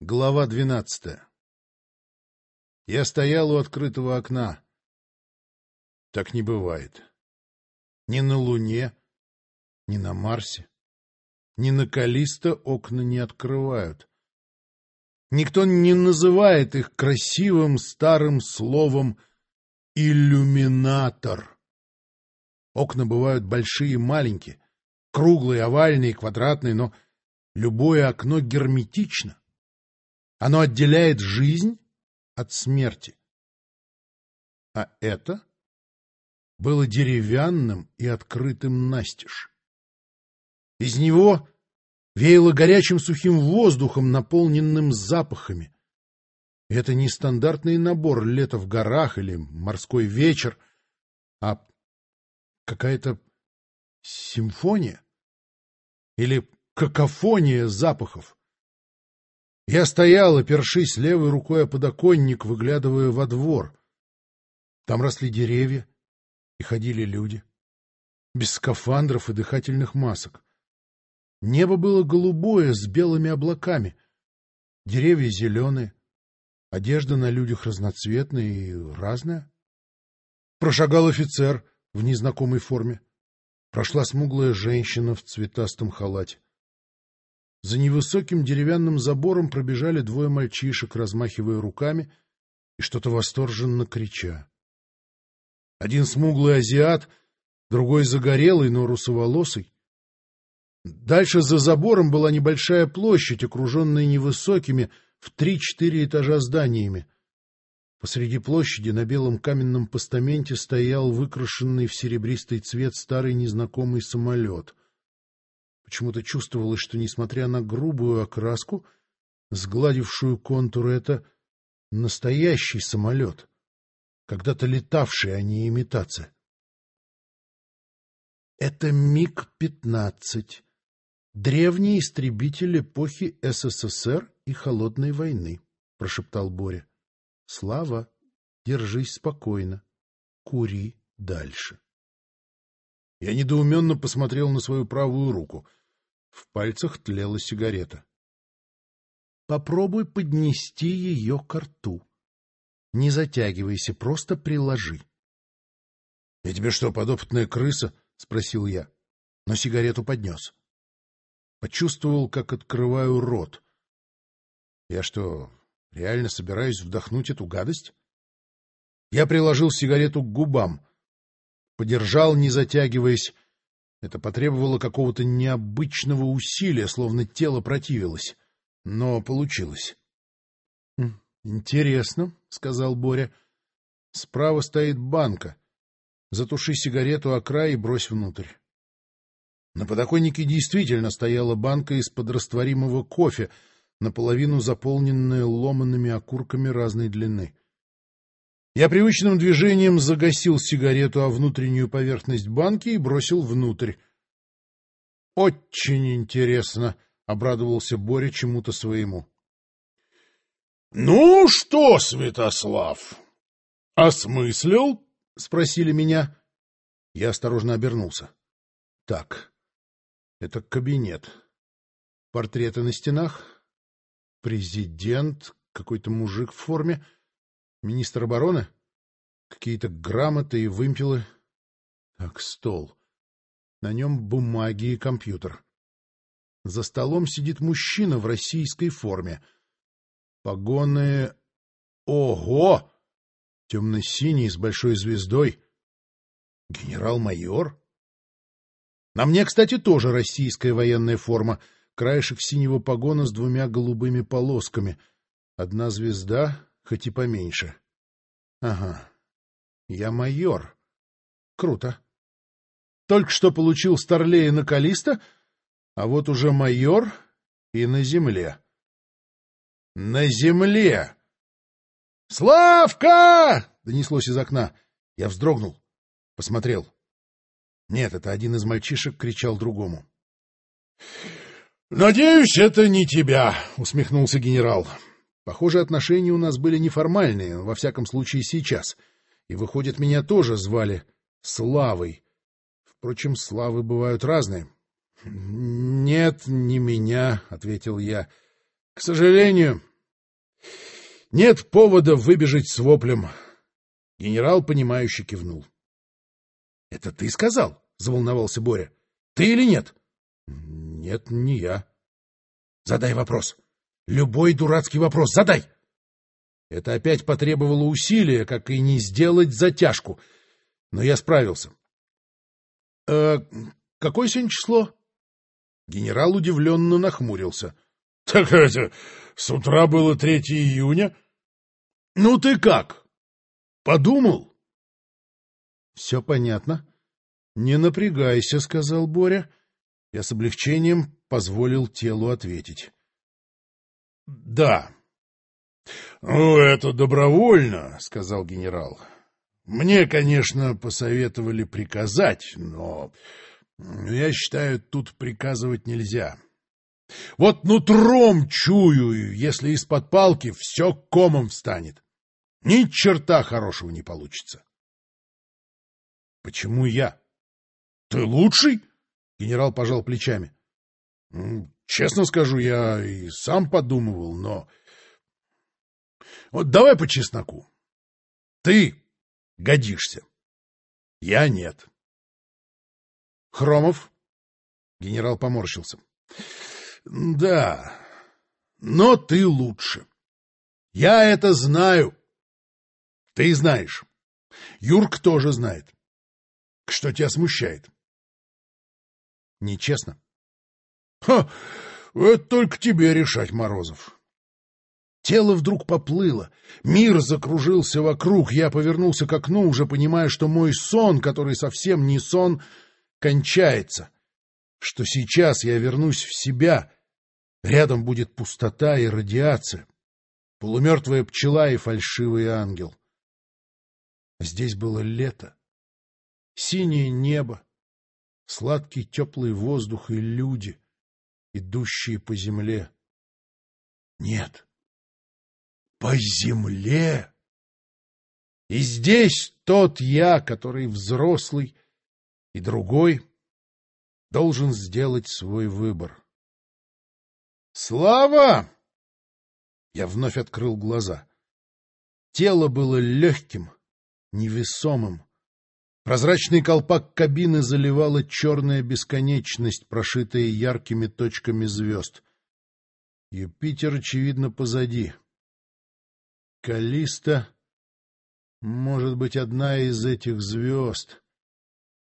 Глава двенадцатая Я стоял у открытого окна. Так не бывает. Ни на Луне, ни на Марсе, ни на Калисто окна не открывают. Никто не называет их красивым старым словом «иллюминатор». Окна бывают большие и маленькие, круглые, овальные, квадратные, но любое окно герметично. Оно отделяет жизнь от смерти. А это было деревянным и открытым настежь. Из него веяло горячим сухим воздухом, наполненным запахами. Это не стандартный набор лета в горах или морской вечер, а какая-то симфония или какофония запахов. Я стоял, опершись левой рукой о подоконник, выглядывая во двор. Там росли деревья и ходили люди, без скафандров и дыхательных масок. Небо было голубое, с белыми облаками, деревья зеленые, одежда на людях разноцветная и разная. Прошагал офицер в незнакомой форме. Прошла смуглая женщина в цветастом халате. За невысоким деревянным забором пробежали двое мальчишек, размахивая руками и что-то восторженно крича. Один смуглый азиат, другой загорелый, но русоволосый. Дальше за забором была небольшая площадь, окруженная невысокими в три-четыре этажа зданиями. Посреди площади на белом каменном постаменте стоял выкрашенный в серебристый цвет старый незнакомый самолет — Почему-то чувствовалось, что, несмотря на грубую окраску, сгладившую контуры, это настоящий самолет, когда-то летавший, а не имитация. Это МиГ-15, древний истребитель эпохи СССР и Холодной войны, — прошептал Боря. — Слава, держись спокойно, кури дальше. Я недоуменно посмотрел на свою правую руку. В пальцах тлела сигарета. Попробуй поднести ее к рту. Не затягивайся, просто приложи. — Я тебе что, подопытная крыса? — спросил я, но сигарету поднес. Почувствовал, как открываю рот. Я что, реально собираюсь вдохнуть эту гадость? Я приложил сигарету к губам, подержал, не затягиваясь, это потребовало какого-то необычного усилия, словно тело противилось. Но получилось. «Хм, — Интересно, — сказал Боря. — Справа стоит банка. Затуши сигарету о край и брось внутрь. На подоконнике действительно стояла банка из-под растворимого кофе, наполовину заполненная ломанными окурками разной длины. Я привычным движением загасил сигарету о внутреннюю поверхность банки и бросил внутрь. — Очень интересно, — обрадовался Боря чему-то своему. — Ну что, Святослав, осмыслил? — спросили меня. Я осторожно обернулся. — Так, это кабинет. Портреты на стенах. Президент, какой-то мужик в форме — Министр обороны? Какие-то грамоты и вымпелы. Так, стол. На нем бумаги и компьютер. За столом сидит мужчина в российской форме. Погоны... Ого! Темно-синий, с большой звездой. Генерал-майор? На мне, кстати, тоже российская военная форма. Краешек синего погона с двумя голубыми полосками. Одна звезда, хоть и поменьше. Ага, я майор. Круто. Только что получил старлея на Калиста, а вот уже майор и на земле. На земле! «Славка!» — донеслось из окна. Я вздрогнул, посмотрел. Нет, это один из мальчишек кричал другому. «Надеюсь, это не тебя», — усмехнулся генерал. Похоже, отношения у нас были неформальные, во всяком случае сейчас. И, выходит, меня тоже звали Славой. Впрочем, славы бывают разные. — Нет, не меня, — ответил я. К сожалению, нет повода выбежать с воплем. Генерал, понимающе кивнул. — Это ты сказал? — заволновался Боря. — Ты или нет? — Нет, не я. — Задай вопрос. Любой дурацкий вопрос задай. Это опять потребовало усилия, как и не сделать затяжку. Но я справился. «Э, — Какое сегодня число? Генерал удивленно нахмурился. — Так это, с утра было 3 июня? — Ну ты как? Подумал? — Все понятно. — Не напрягайся, — сказал Боря. Я с облегчением позволил телу ответить. — Да. — Ну, это добровольно, — сказал генерал. — Мне, конечно, посоветовали приказать, но я считаю, тут приказывать нельзя. Вот нутром чую, если из-под палки все комом встанет. Ни черта хорошего не получится. — Почему я? — Ты лучший? — генерал пожал плечами. — Честно скажу, я и сам подумывал, но... Вот давай по чесноку. Ты годишься. Я нет. Хромов? Генерал поморщился. Да, но ты лучше. Я это знаю. Ты знаешь. Юрк тоже знает. Что тебя смущает? Нечестно. Ха! Это только тебе решать, Морозов. Тело вдруг поплыло, мир закружился вокруг, я повернулся к окну, уже понимая, что мой сон, который совсем не сон, кончается, что сейчас я вернусь в себя, рядом будет пустота и радиация, полумертвая пчела и фальшивый ангел. Здесь было лето, синее небо, сладкий теплый воздух и люди, идущие по земле. Нет, по земле! И здесь тот я, который взрослый, и другой должен сделать свой выбор. «Слава!» Я вновь открыл глаза. Тело было легким, невесомым. Прозрачный колпак кабины заливала черная бесконечность, прошитая яркими точками звезд. Юпитер, очевидно, позади. Калиста может быть одна из этих звезд.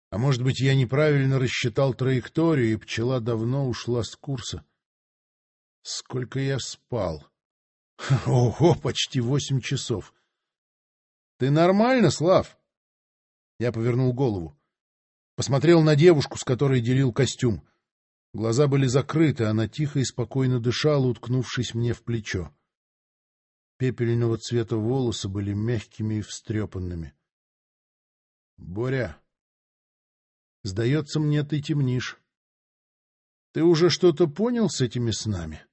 А может быть, я неправильно рассчитал траекторию, и пчела давно ушла с курса. Сколько я спал? Ого, почти восемь часов. Ты нормально, Слав? Я повернул голову. Посмотрел на девушку, с которой делил костюм. Глаза были закрыты, она тихо и спокойно дышала, уткнувшись мне в плечо. Пепельного цвета волосы были мягкими и встрепанными. — Боря, Сдается мне, ты темнишь. Ты уже что-то понял с этими снами?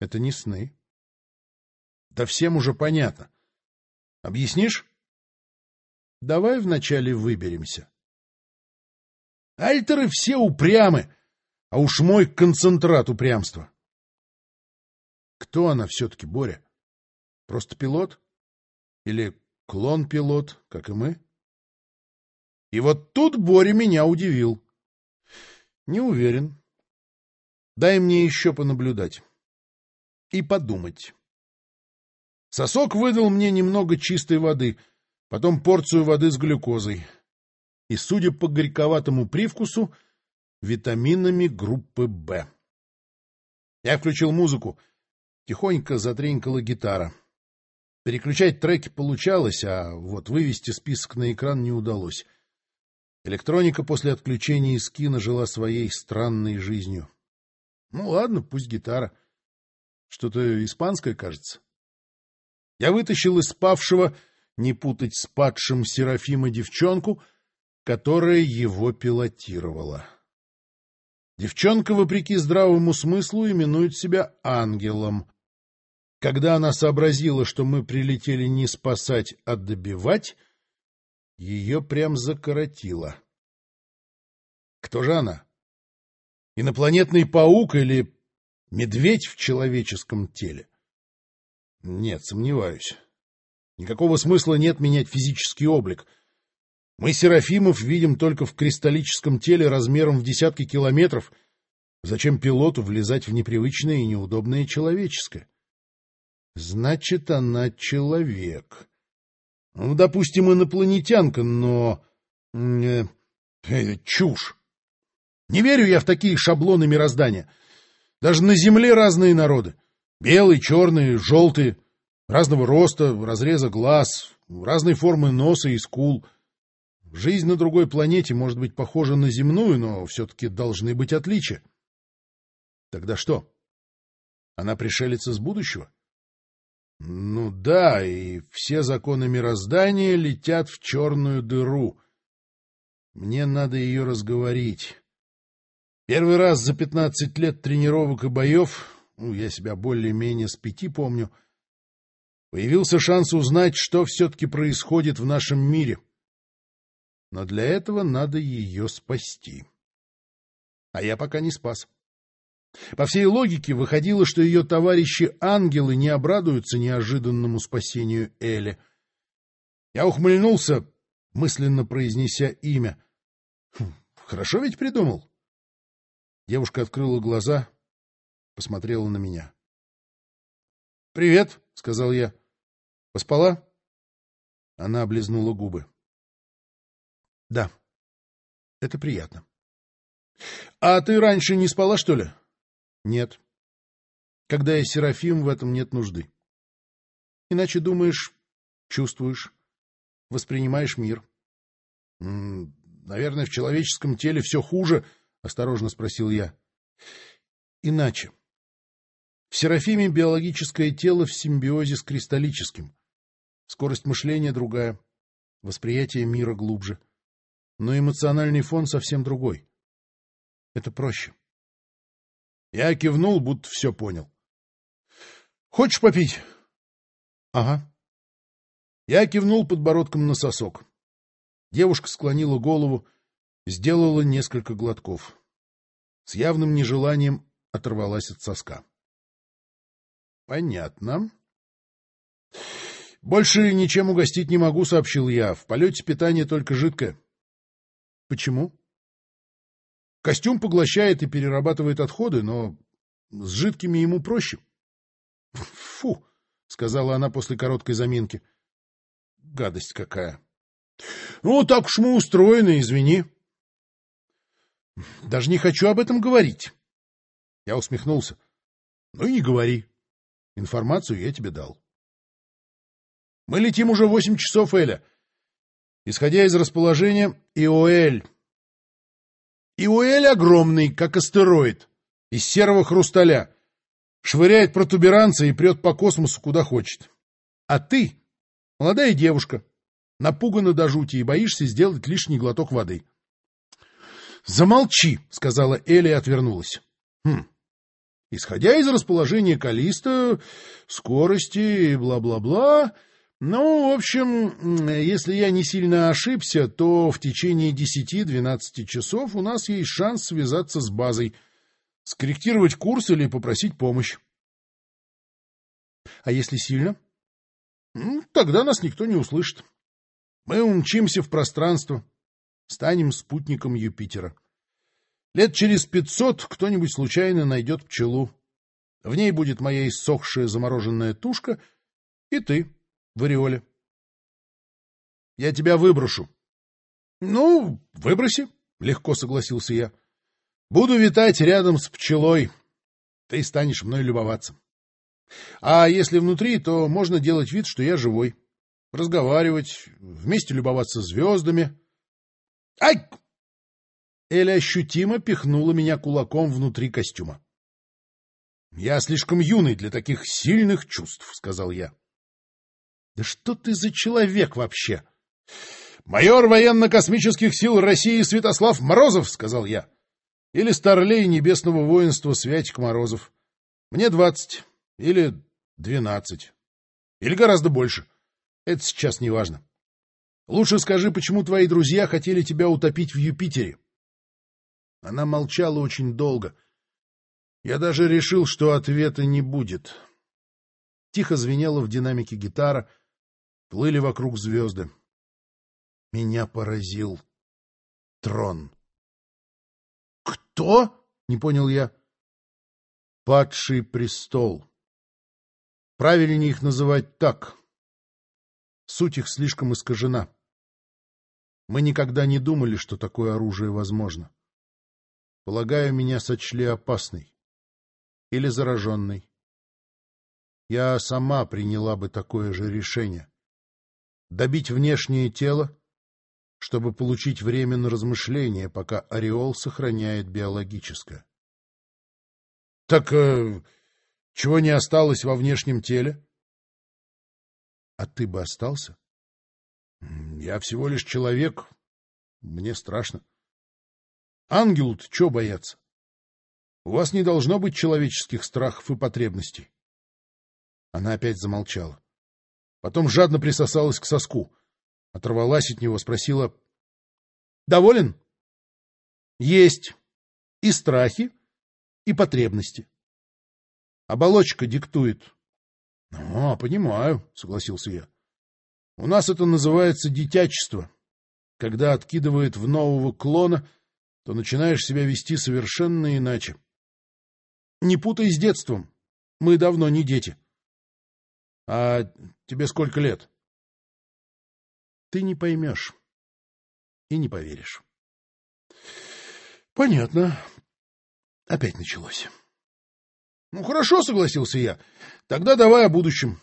Это не сны. Да всем уже понятно. Объяснишь? Давай вначале выберемся. Альтеры все упрямы, а уж мой концентрат упрямства. Кто она все-таки, Боря? Просто пилот? Или клон-пилот, как и мы? И вот тут Боря меня удивил. Не уверен. Дай мне еще понаблюдать. И подумать. Сосок выдал мне немного чистой воды, потом порцию воды с глюкозой. И, судя по горьковатому привкусу, витаминами группы «Б». Я включил музыку. Тихонько затренькала гитара. Переключать треки получалось, а вот вывести список на экран не удалось. Электроника после отключения из кино жила своей странной жизнью. Ну ладно, пусть гитара. Что-то испанское, кажется. Я вытащил из спавшего, не путать с падшим Серафима девчонку, которая его пилотировала. Девчонка, вопреки здравому смыслу, именует себя ангелом. Когда она сообразила, что мы прилетели не спасать, а добивать, ее прям закоротило. Кто же она? Инопланетный паук или Медведь в человеческом теле? Нет, сомневаюсь. Никакого смысла нет менять физический облик. Мы Серафимов видим только в кристаллическом теле размером в десятки километров. Зачем пилоту влезать в непривычное и неудобное человеческое? Значит, она человек. Ну, допустим, инопланетянка, но... Э, э, чушь. Не верю я в такие шаблоны мироздания. Даже на Земле разные народы. Белые, черные, желтые, разного роста, разреза глаз, разной формы носа и скул. Жизнь на другой планете может быть похожа на земную, но все-таки должны быть отличия. Тогда что? Она пришелец из будущего? Ну да, и все законы мироздания летят в черную дыру. Мне надо ее разговорить. Первый раз за пятнадцать лет тренировок и боев, ну, я себя более-менее с пяти помню, появился шанс узнать, что все-таки происходит в нашем мире. Но для этого надо ее спасти. А я пока не спас. По всей логике выходило, что ее товарищи-ангелы не обрадуются неожиданному спасению Эли. Я ухмыльнулся, мысленно произнеся имя. Хм, хорошо ведь придумал. Девушка открыла глаза, посмотрела на меня. — Привет, — сказал я. — Поспала? Она облизнула губы. — Да, это приятно. — А ты раньше не спала, что ли? — Нет. Когда я Серафим, в этом нет нужды. Иначе думаешь, чувствуешь, воспринимаешь мир. — Наверное, в человеческом теле все хуже, —— осторожно спросил я. — Иначе. В Серафиме биологическое тело в симбиозе с кристаллическим. Скорость мышления другая, восприятие мира глубже. Но эмоциональный фон совсем другой. Это проще. Я кивнул, будто все понял. — Хочешь попить? — Ага. Я кивнул подбородком на сосок. Девушка склонила голову, Сделала несколько глотков. С явным нежеланием оторвалась от соска. — Понятно. — Больше ничем угостить не могу, — сообщил я. В полете питание только жидкое. — Почему? — Костюм поглощает и перерабатывает отходы, но с жидкими ему проще. — Фу, — сказала она после короткой заминки. — Гадость какая. — Ну, так уж мы устроены, извини. Даже не хочу об этом говорить. Я усмехнулся. Ну и не говори. Информацию я тебе дал. Мы летим уже восемь часов, Эля. Исходя из расположения, Иоэль. Иоэль огромный, как астероид, из серого хрусталя. Швыряет протуберанцы и прет по космосу куда хочет. А ты, молодая девушка, напугана до жути и боишься сделать лишний глоток воды. «Замолчи!» — сказала Эля и отвернулась. «Хм. Исходя из расположения Калиста, скорости и бла-бла-бла... Ну, в общем, если я не сильно ошибся, то в течение десяти-двенадцати часов у нас есть шанс связаться с базой, скорректировать курс или попросить помощь. А если сильно? Тогда нас никто не услышит. Мы умчимся в пространство, станем спутником Юпитера. Лет через пятьсот кто-нибудь случайно найдет пчелу. В ней будет моя иссохшая замороженная тушка и ты в ореоле. Я тебя выброшу. — Ну, выброси, — легко согласился я. — Буду витать рядом с пчелой. Ты станешь мной любоваться. А если внутри, то можно делать вид, что я живой. Разговаривать, вместе любоваться звездами, Ай! Эля ощутимо пихнула меня кулаком внутри костюма. — Я слишком юный для таких сильных чувств, — сказал я. — Да что ты за человек вообще? — Майор военно-космических сил России Святослав Морозов, — сказал я. — Или старлей небесного воинства Святик Морозов. Мне двадцать или двенадцать. Или гораздо больше. Это сейчас не важно. Лучше скажи, почему твои друзья хотели тебя утопить в Юпитере? Она молчала очень долго. Я даже решил, что ответа не будет. Тихо звенела в динамике гитара, плыли вокруг звезды. Меня поразил трон. «Кто?» — не понял я. «Падший престол. Правильнее их называть так. Суть их слишком искажена. Мы никогда не думали, что такое оружие возможно. Полагаю, меня сочли опасной или зараженной. Я сама приняла бы такое же решение. Добить внешнее тело, чтобы получить время на размышление, пока ореол сохраняет биологическое. — Так э, чего не осталось во внешнем теле? — А ты бы остался? — Я всего лишь человек. Мне страшно. Ангелу-то чего бояться? У вас не должно быть человеческих страхов и потребностей. Она опять замолчала. Потом жадно присосалась к соску. Оторвалась от него, спросила. — Доволен? — Есть. И страхи, и потребности. Оболочка диктует. — А, понимаю, — согласился я. — У нас это называется дитячество. Когда откидывает в нового клона, то начинаешь себя вести совершенно иначе. Не путай с детством. Мы давно не дети. А тебе сколько лет? Ты не поймешь и не поверишь. Понятно. Опять началось. Ну, хорошо, согласился я. Тогда давай о будущем.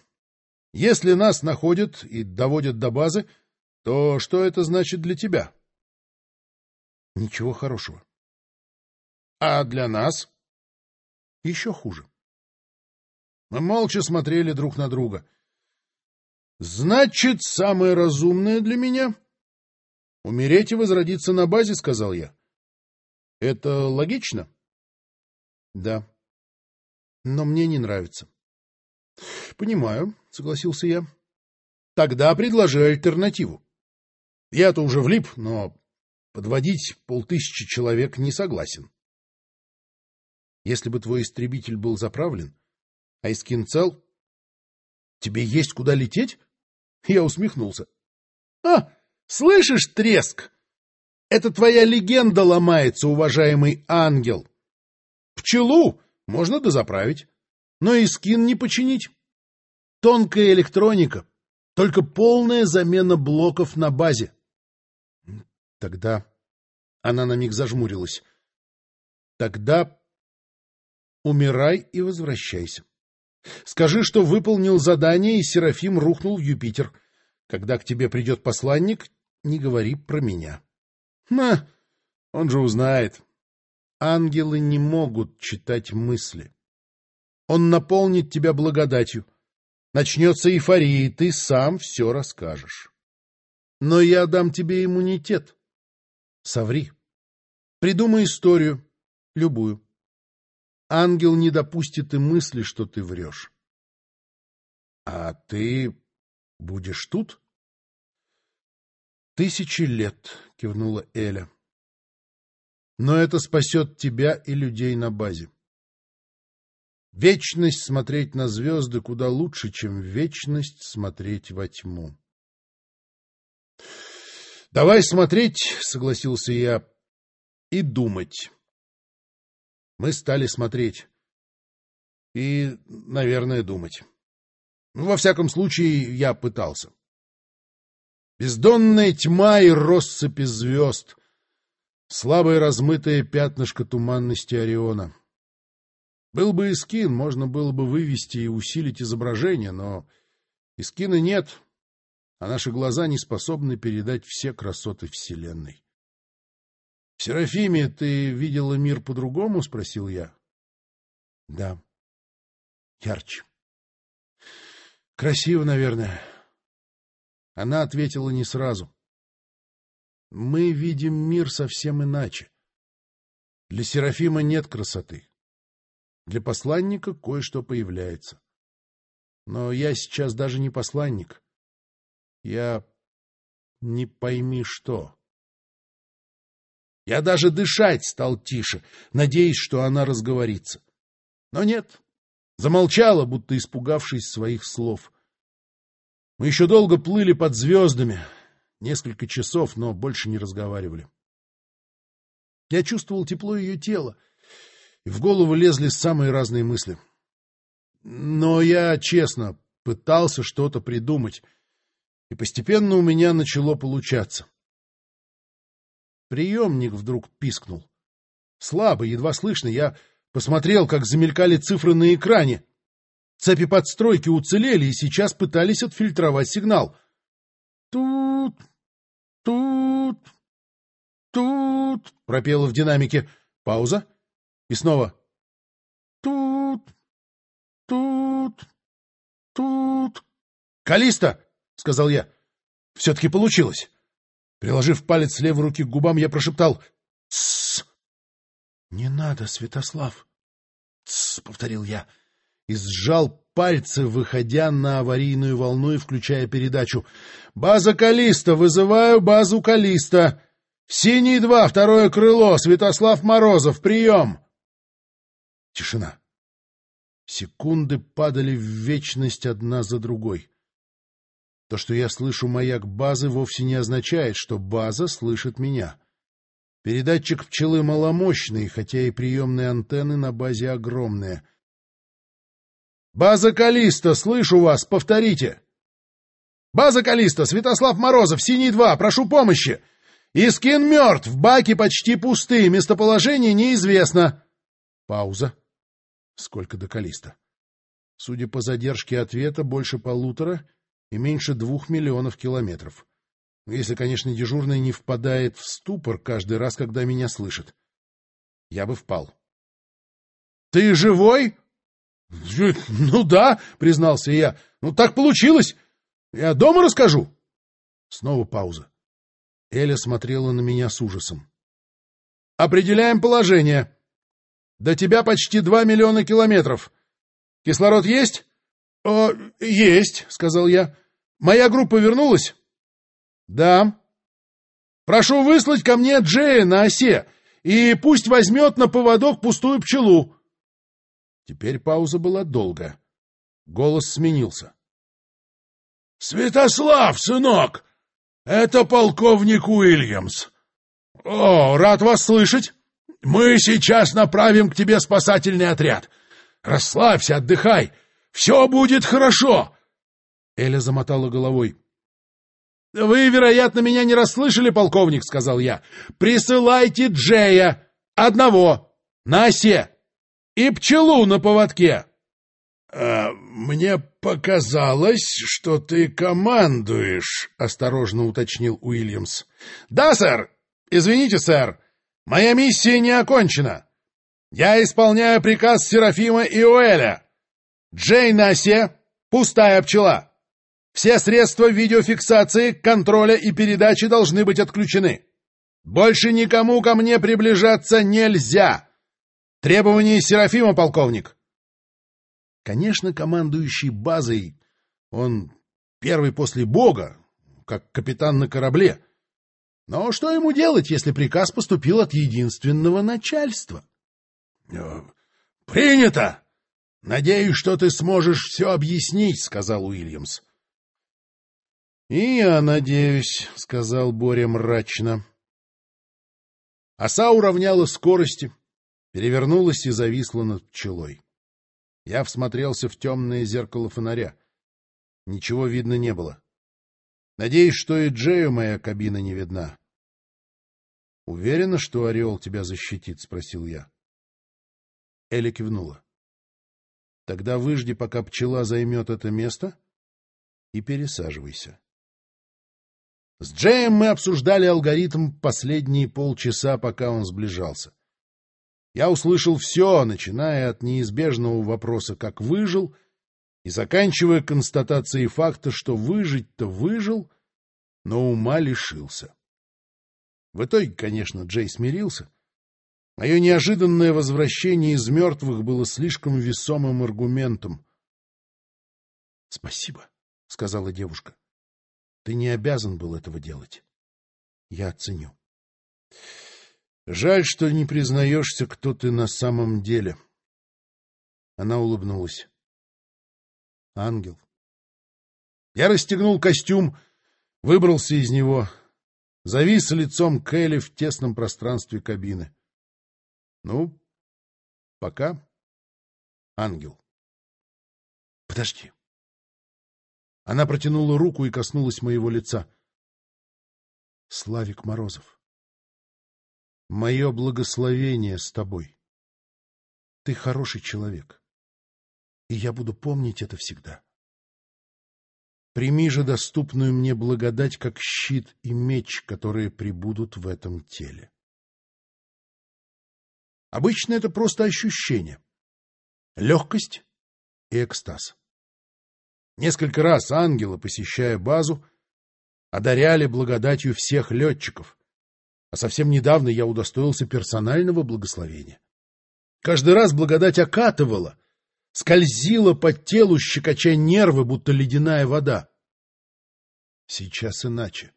Если нас находят и доводят до базы, то что это значит для тебя? Ничего хорошего. А для нас? Еще хуже. Мы молча смотрели друг на друга. «Значит, самое разумное для меня — умереть и возродиться на базе», — сказал я. «Это логично?» «Да. Но мне не нравится». «Понимаю», — согласился я. «Тогда предложи альтернативу. Я-то уже влип, но подводить полтысячи человек не согласен». Если бы твой истребитель был заправлен, а Искин цел, тебе есть куда лететь? Я усмехнулся. — А, слышишь треск? Это твоя легенда ломается, уважаемый ангел. Пчелу можно дозаправить, но Искин не починить. Тонкая электроника, только полная замена блоков на базе. Тогда она на миг зажмурилась. Тогда умирай и возвращайся. Скажи, что выполнил задание, и Серафим рухнул в Юпитер. Когда к тебе придет посланник, не говори про меня. На, он же узнает. Ангелы не могут читать мысли. Он наполнит тебя благодатью. Начнется эйфория, и ты сам все расскажешь. Но я дам тебе иммунитет. Соври. Придумай историю, любую ангел не допустит и мысли, что ты врешь. — А ты будешь тут? — Тысячи лет, — кивнула Эля. — Но это спасет тебя и людей на базе. Вечность смотреть на звезды куда лучше, чем вечность смотреть во тьму. — Давай смотреть, — согласился я, — и думать. Мы стали смотреть. И, наверное, думать. Ну, во всяком случае, я пытался. Бездонная тьма и россыпи звезд. Слабое размытое пятнышко туманности Ориона. Был бы эскин, можно было бы вывести и усилить изображение, но эскина нет, а наши глаза не способны передать все красоты Вселенной. — Серафиме, ты видела мир по-другому? — спросил я. — Да. Ярче. — Красиво, наверное. Она ответила не сразу. — Мы видим мир совсем иначе. Для Серафима нет красоты. Для посланника кое-что появляется. Но я сейчас даже не посланник. Я не пойми что. Я даже дышать стал тише, надеясь, что она разговорится. Но нет, замолчала, будто испугавшись своих слов. Мы еще долго плыли под звездами, несколько часов, но больше не разговаривали. Я чувствовал тепло ее тела, и в голову лезли самые разные мысли. Но я, честно, пытался что-то придумать, и постепенно у меня начало получаться. Приемник вдруг пискнул. Слабо, едва слышно, я посмотрел, как замелькали цифры на экране. Цепи подстройки уцелели и сейчас пытались отфильтровать сигнал. Тут, тут, тут, пропело в динамике. Пауза. И снова. Тут, тут, тут. Калиста, сказал я. Все-таки получилось. Приложив палец левой руки к губам, я прошептал «Тссс!» «Не надо, Святослав!» «Тссс!» — повторил я и сжал пальцы, выходя на аварийную волну и включая передачу. «База Калиста! Вызываю базу Калиста! Синий два, второе крыло, Святослав Морозов, прием!» Тишина. Секунды падали в вечность одна за другой. То, что я слышу маяк базы, вовсе не означает, что база слышит меня. Передатчик пчелы маломощный, хотя и приемные антенны на базе огромные. «База Калиста, слышу вас, повторите!» «База Калиста, Святослав Морозов, Синий-2, прошу помощи! Искин мертв, баки почти пусты, местоположение неизвестно!» Пауза. Сколько до Калиста? Судя по задержке ответа, больше полутора — и меньше двух миллионов километров. Если, конечно, дежурный не впадает в ступор каждый раз, когда меня слышит. Я бы впал. — Ты живой? — Ну да, — признался я. — Ну так получилось. Я дома расскажу. Снова пауза. Эля смотрела на меня с ужасом. — Определяем положение. До тебя почти два миллиона километров. Кислород есть? — О, есть, — сказал я. Моя группа вернулась? — Да. — Прошу выслать ко мне Джея на осе, и пусть возьмет на поводок пустую пчелу. Теперь пауза была долгая. Голос сменился. — Святослав, сынок! Это полковник Уильямс. — О, рад вас слышать! Мы сейчас направим к тебе спасательный отряд. Расслабься, отдыхай. Все будет хорошо. Эля замотала головой. — Вы, вероятно, меня не расслышали, полковник, — сказал я. — Присылайте Джея, одного, на осе, и пчелу на поводке. «А, — Мне показалось, что ты командуешь, — осторожно уточнил Уильямс. — Да, сэр. Извините, сэр. Моя миссия не окончена. Я исполняю приказ Серафима и Уэля. Джей на осе, пустая пчела. Все средства видеофиксации, контроля и передачи должны быть отключены. Больше никому ко мне приближаться нельзя. Требования Серафима, полковник. Конечно, командующий базой, он первый после Бога, как капитан на корабле. Но что ему делать, если приказ поступил от единственного начальства? Э, — Принято! Надеюсь, что ты сможешь все объяснить, — сказал Уильямс. «И я надеюсь», — сказал Боря мрачно. Оса уравняла скорости, перевернулась и зависла над пчелой. Я всмотрелся в темное зеркало фонаря. Ничего видно не было. Надеюсь, что и Джею моя кабина не видна. — Уверена, что Орел тебя защитит? — спросил я. Эля кивнула. — Тогда выжди, пока пчела займет это место, и пересаживайся. С Джеем мы обсуждали алгоритм последние полчаса, пока он сближался. Я услышал все, начиная от неизбежного вопроса «как выжил?» и заканчивая констатацией факта, что выжить-то выжил, но ума лишился. В итоге, конечно, Джей смирился. Мое неожиданное возвращение из мертвых было слишком весомым аргументом. — Спасибо, — сказала девушка. Ты не обязан был этого делать. Я оценю. Жаль, что не признаешься, кто ты на самом деле. Она улыбнулась. Ангел. Я расстегнул костюм, выбрался из него, завис лицом к Элли в тесном пространстве кабины. Ну, пока, ангел. Подожди. Она протянула руку и коснулась моего лица. Славик Морозов, мое благословение с тобой. Ты хороший человек, и я буду помнить это всегда. Прими же доступную мне благодать как щит и меч, которые прибудут в этом теле. Обычно это просто ощущение. Легкость и экстаз. Несколько раз ангелы, посещая базу, одаряли благодатью всех летчиков, а совсем недавно я удостоился персонального благословения. Каждый раз благодать окатывала, скользила по телу, щекоча нервы, будто ледяная вода. Сейчас иначе.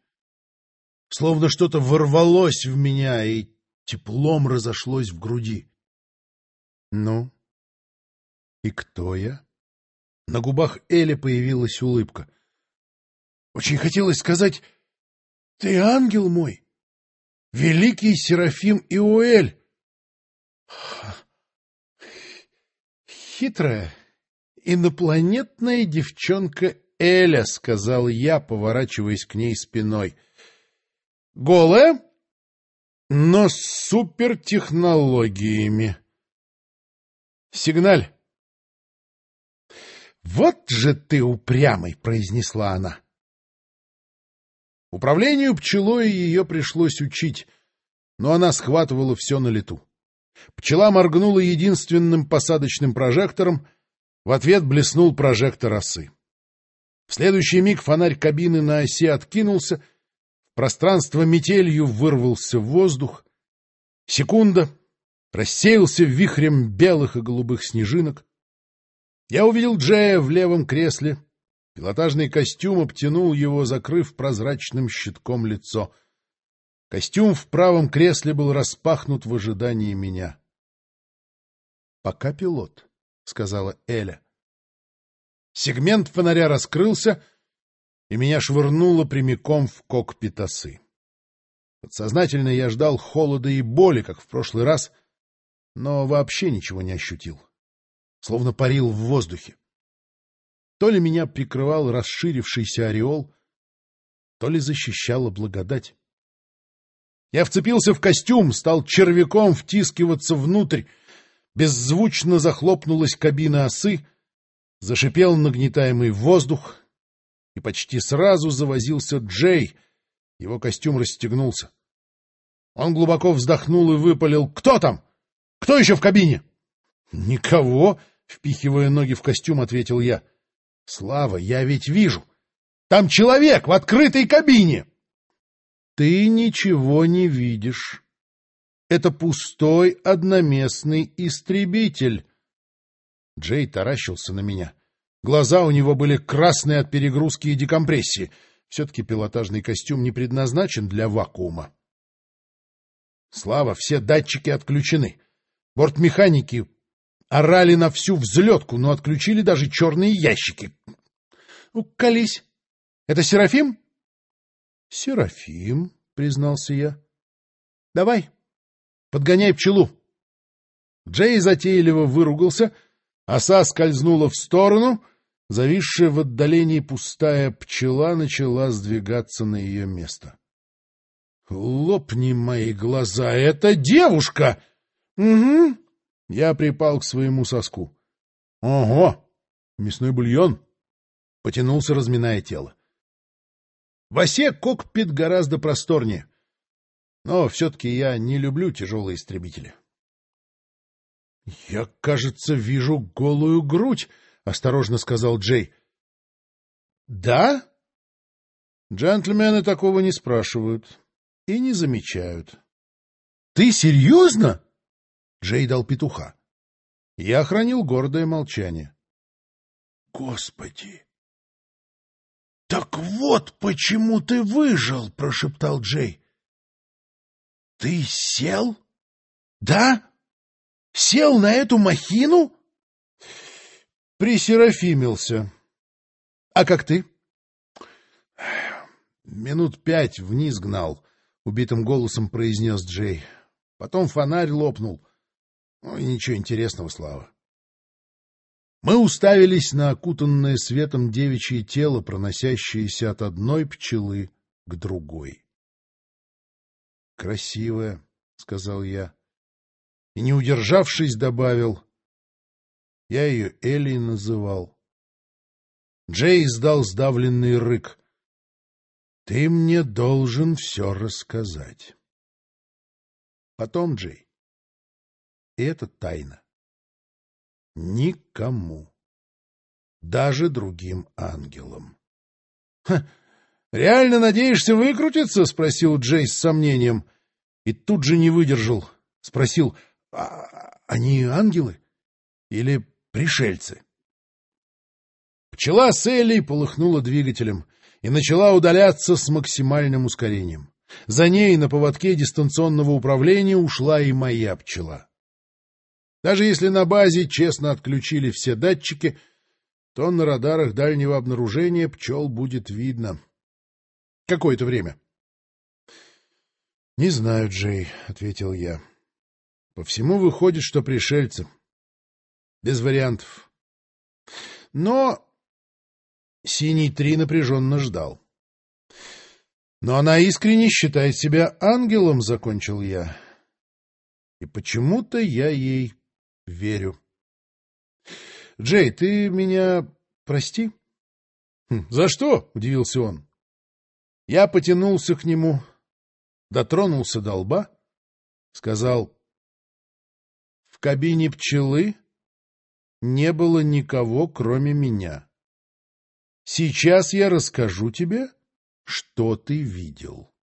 Словно что-то ворвалось в меня и теплом разошлось в груди. Ну, и кто я? На губах Эли появилась улыбка. Очень хотелось сказать, ты ангел мой, великий Серафим Иоэль. Хитрая, инопланетная девчонка Эля, — сказал я, поворачиваясь к ней спиной. — Голая, но с супертехнологиями. — Сигналь. — Вот же ты упрямый, — произнесла она. Управлению пчелой ее пришлось учить, но она схватывала все на лету. Пчела моргнула единственным посадочным прожектором, в ответ блеснул прожектор осы. В следующий миг фонарь кабины на оси откинулся, в пространство метелью вырвался воздух. Секунда, рассеялся вихрем белых и голубых снежинок. Я увидел Джея в левом кресле. Пилотажный костюм обтянул его, закрыв прозрачным щитком лицо — Костюм в правом кресле был распахнут в ожидании меня. — Пока пилот, — сказала Эля. Сегмент фонаря раскрылся, и меня швырнуло прямиком в кокпит осы. Подсознательно я ждал холода и боли, как в прошлый раз, но вообще ничего не ощутил. Словно парил в воздухе. То ли меня прикрывал расширившийся ореол, то ли защищала благодать. Я вцепился в костюм, стал червяком втискиваться внутрь. Беззвучно захлопнулась кабина осы, зашипел нагнетаемый воздух, и почти сразу завозился Джей. Его костюм расстегнулся. Он глубоко вздохнул и выпалил. «Кто там? Кто еще в кабине?» «Никого», — впихивая ноги в костюм, ответил я. «Слава, я ведь вижу. Там человек в открытой кабине!» Ты ничего не видишь. Это пустой одноместный истребитель. Джей таращился на меня. Глаза у него были красные от перегрузки и декомпрессии. Все-таки пилотажный костюм не предназначен для вакуума. Слава, все датчики отключены. Бортмеханики орали на всю взлетку, но отключили даже черные ящики. Ну, — Колись. Это Серафим? — Серафим, — признался я. — Давай, подгоняй пчелу. Джей затейливо выругался, оса скользнула в сторону, зависшая в отдалении пустая пчела начала сдвигаться на ее место. — Лопни мои глаза, это девушка! — Угу. Я припал к своему соску. — Ого! Мясной бульон! Потянулся, разминая тело. В осе кокпит гораздо просторнее. Но все-таки я не люблю тяжелые истребители. — Я, кажется, вижу голую грудь, — осторожно сказал Джей. — Да? Джентльмены такого не спрашивают и не замечают. — Ты серьезно? Джей дал петуха. Я хранил гордое молчание. — Господи! — Так вот почему ты выжил, — прошептал Джей. — Ты сел? Да? Сел на эту махину? присерафимился. А как ты? Минут пять вниз гнал, — убитым голосом произнес Джей. Потом фонарь лопнул. Ну, ничего интересного, Слава. Мы уставились на окутанное светом девичье тело, проносящееся от одной пчелы к другой. — Красивая, — сказал я. И, не удержавшись, добавил. Я ее Элей называл. Джей издал сдавленный рык. — Ты мне должен все рассказать. Потом, Джей, и это тайна. Никому. Даже другим ангелам. — Реально надеешься выкрутиться? — спросил Джей с сомнением. И тут же не выдержал. Спросил, а они ангелы? Или пришельцы? Пчела с Элли полыхнула двигателем и начала удаляться с максимальным ускорением. За ней на поводке дистанционного управления ушла и моя пчела. Даже если на базе честно отключили все датчики, то на радарах дальнего обнаружения пчел будет видно. Какое-то время. — Не знаю, Джей, — ответил я. — По всему выходит, что пришельцы. Без вариантов. Но Синий Три напряженно ждал. — Но она искренне считает себя ангелом, — закончил я. И почему-то я ей верю. — Джей, ты меня прости? «Хм, — За что? — удивился он. Я потянулся к нему, дотронулся до лба, сказал, — В кабине пчелы не было никого, кроме меня. Сейчас я расскажу тебе, что ты видел.